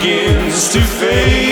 begins to fade.